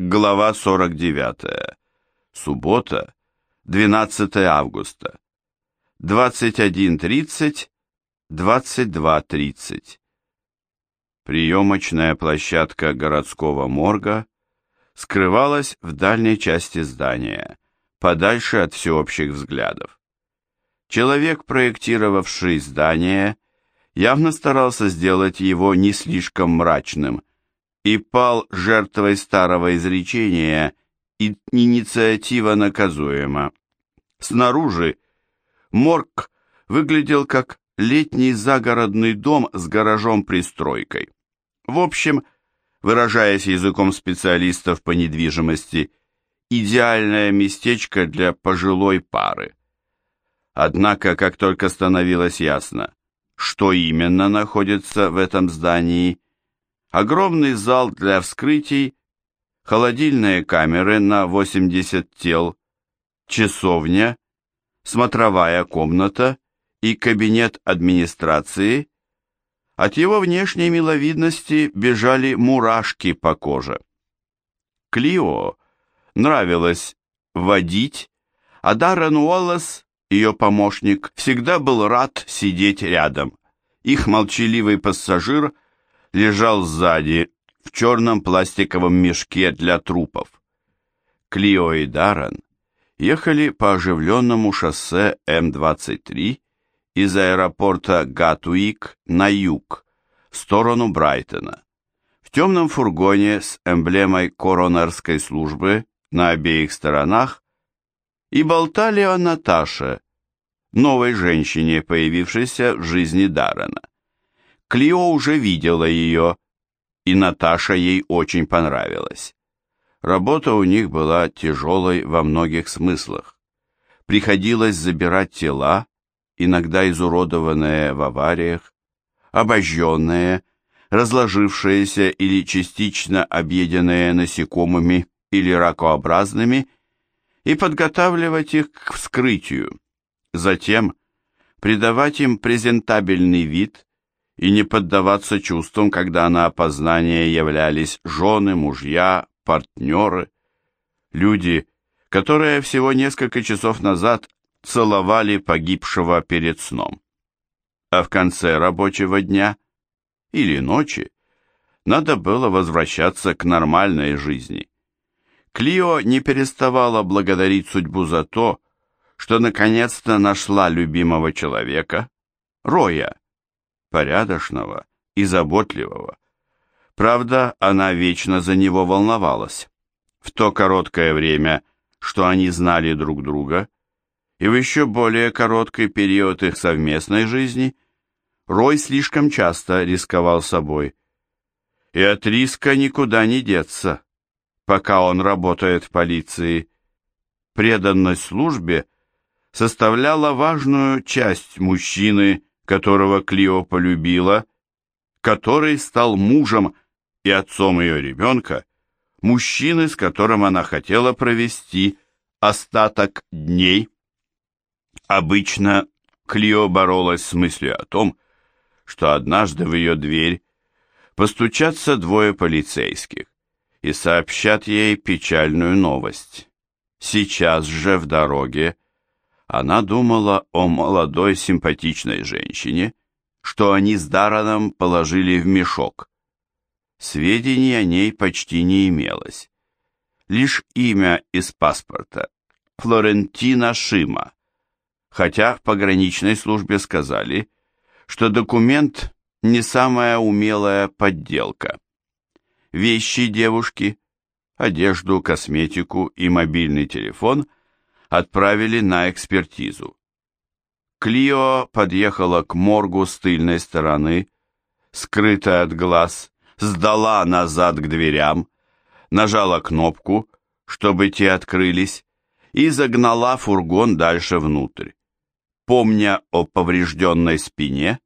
Глава 49. Суббота, 12 августа. 21.30, 22.30. Приемочная площадка городского морга скрывалась в дальней части здания, подальше от всеобщих взглядов. Человек, проектировавший здание, явно старался сделать его не слишком мрачным – и пал жертвой старого изречения и «инициатива наказуема». Снаружи морг выглядел как летний загородный дом с гаражом-пристройкой. В общем, выражаясь языком специалистов по недвижимости, идеальное местечко для пожилой пары. Однако, как только становилось ясно, что именно находится в этом здании, огромный зал для вскрытий, холодильные камеры на 80 тел, часовня, смотровая комната и кабинет администрации, от его внешней миловидности бежали мурашки по коже. Клио нравилось водить, а Даррен Уоллес, ее помощник, всегда был рад сидеть рядом. Их молчаливый пассажир – лежал сзади в черном пластиковом мешке для трупов. Клио и Даррен ехали по оживленному шоссе М-23 из аэропорта Гатуик на юг, в сторону Брайтона. В темном фургоне с эмблемой коронерской службы на обеих сторонах и болтали о Наташе, новой женщине, появившейся в жизни Даррена. Клио уже видела ее, и Наташа ей очень понравилась. Работа у них была тяжелой во многих смыслах. Приходилось забирать тела, иногда изуродованные в авариях, обожженные, разложившиеся или частично объеденные насекомыми или ракообразными, и подготавливать их к вскрытию. Затем придавать им презентабельный вид и не поддаваться чувствам, когда на опознание являлись жены, мужья, партнеры, люди, которые всего несколько часов назад целовали погибшего перед сном. А в конце рабочего дня или ночи надо было возвращаться к нормальной жизни. Клио не переставала благодарить судьбу за то, что наконец-то нашла любимого человека, Роя, порядочного и заботливого. Правда, она вечно за него волновалась. В то короткое время, что они знали друг друга, и в еще более короткий период их совместной жизни, Рой слишком часто рисковал собой. И от риска никуда не деться, пока он работает в полиции. Преданность службе составляла важную часть мужчины, которого Клио полюбила, который стал мужем и отцом ее ребенка, мужчины, с которым она хотела провести остаток дней. Обычно Клио боролась с мыслью о том, что однажды в ее дверь постучатся двое полицейских и сообщат ей печальную новость. Сейчас же в дороге она думала о молодой симпатичной женщине, что они с Дараном положили в мешок. Сведений о ней почти не имелось. Лишь имя из паспорта – Флорентина Шима, хотя в пограничной службе сказали, что документ не самая умелая подделка. Вещи девушки, одежду, косметику и мобильный телефон – отправили на экспертизу. Клио подъехала к моргу с тыльной стороны, скрытая от глаз, сдала назад к дверям, нажала кнопку, чтобы те открылись, и загнала фургон дальше внутрь. Помня о поврежденной спине,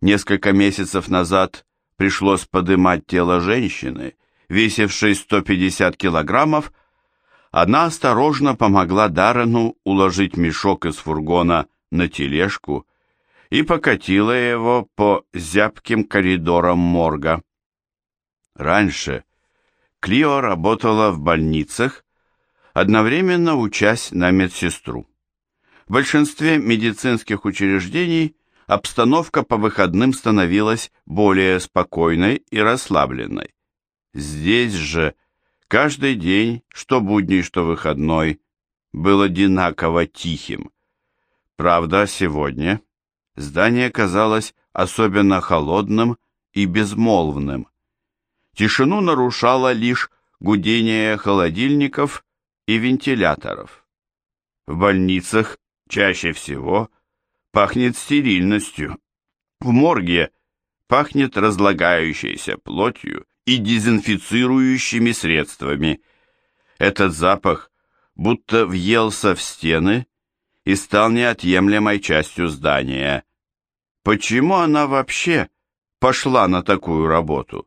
несколько месяцев назад пришлось подымать тело женщины, весившей 150 килограммов, она осторожно помогла Даррену уложить мешок из фургона на тележку и покатила его по зябким коридорам морга. Раньше Клио работала в больницах, одновременно учась на медсестру. В большинстве медицинских учреждений обстановка по выходным становилась более спокойной и расслабленной. Здесь же каждый день, что будний, что выходной, был одинаково тихим. Правда, сегодня здание казалось особенно холодным и безмолвным. Тишину нарушало лишь гудение холодильников и вентиляторов. В больницах чаще всего пахнет стерильностью. В морге пахнет разлагающейся плотью и дезинфицирующими средствами. Этот запах будто въелся в стены и стал неотъемлемой частью здания. Почему она вообще пошла на такую работу?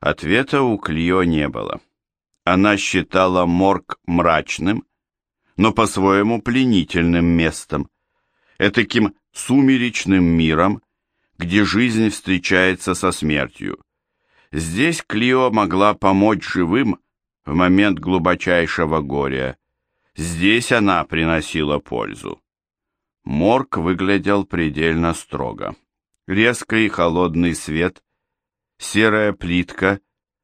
Ответа у Клио не было. Она считала морг мрачным, но по-своему пленительным местом, этаким сумеречным миром, где жизнь встречается со смертью. Здесь Клио могла помочь живым в момент глубочайшего горя. Здесь она приносила пользу. Морг выглядел предельно строго. Резкий холодный свет серая плитка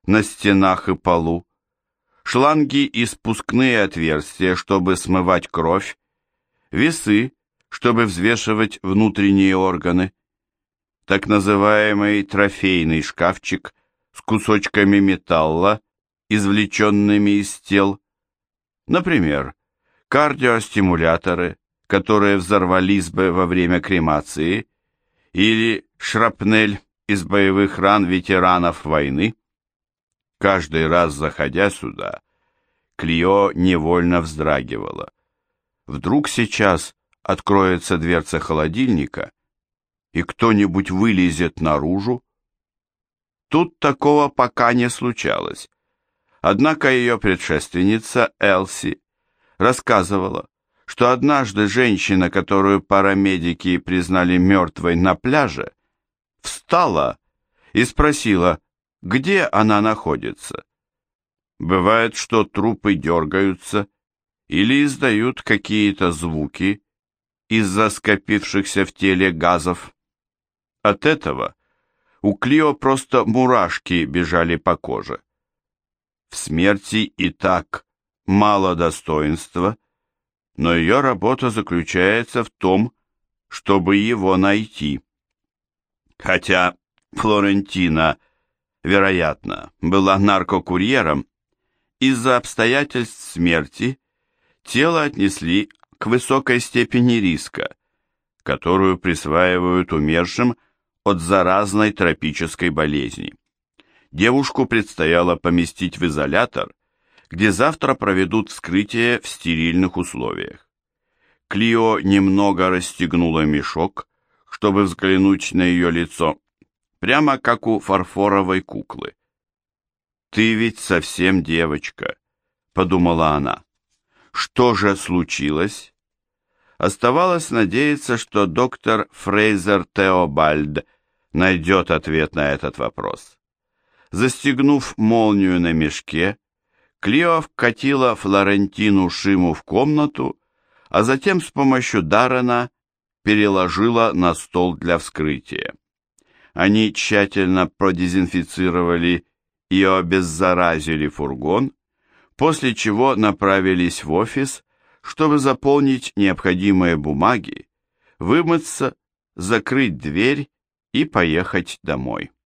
на стенах и полу, шланги и спускные отверстия, чтобы смывать кровь, весы, чтобы взвешивать внутренние органы, так называемый трофейный шкафчик с кусочками металла, извлеченными из тел, например, кардиостимуляторы, которые взорвались бы во время кремации, или шрапнель из боевых ран ветеранов войны. Каждый раз заходя сюда, Клио невольно вздрагивала. Вдруг сейчас откроется дверца холодильника, и кто-нибудь вылезет наружу? Тут такого пока не случалось. Однако ее предшественница Элси рассказывала, что однажды женщина, которую парамедики признали мертвой на пляже, встала и спросила, где она находится. Бывает, что трупы дергаются или издают какие-то звуки из-за скопившихся в теле газов. От этого у Клио просто мурашки бежали по коже. В смерти и так мало достоинства, но ее работа заключается в том, чтобы его найти. Хотя Флорентина, вероятно, была наркокурьером, из-за обстоятельств смерти тело отнесли к высокой степени риска, которую присваивают умершим от заразной тропической болезни. Девушку предстояло поместить в изолятор, где завтра проведут вскрытие в стерильных условиях. Клио немного расстегнула мешок, чтобы взглянуть на ее лицо, прямо как у фарфоровой куклы. «Ты ведь совсем девочка», — подумала она. «Что же случилось?» Оставалось надеяться, что доктор Фрейзер Теобальд найдет ответ на этот вопрос. Застегнув молнию на мешке, Клио вкатила Флорентину Шиму в комнату, а затем с помощью Даррена переложила на стол для вскрытия. Они тщательно продезинфицировали и обеззаразили фургон, после чего направились в офис, чтобы заполнить необходимые бумаги, вымыться, закрыть дверь и поехать домой.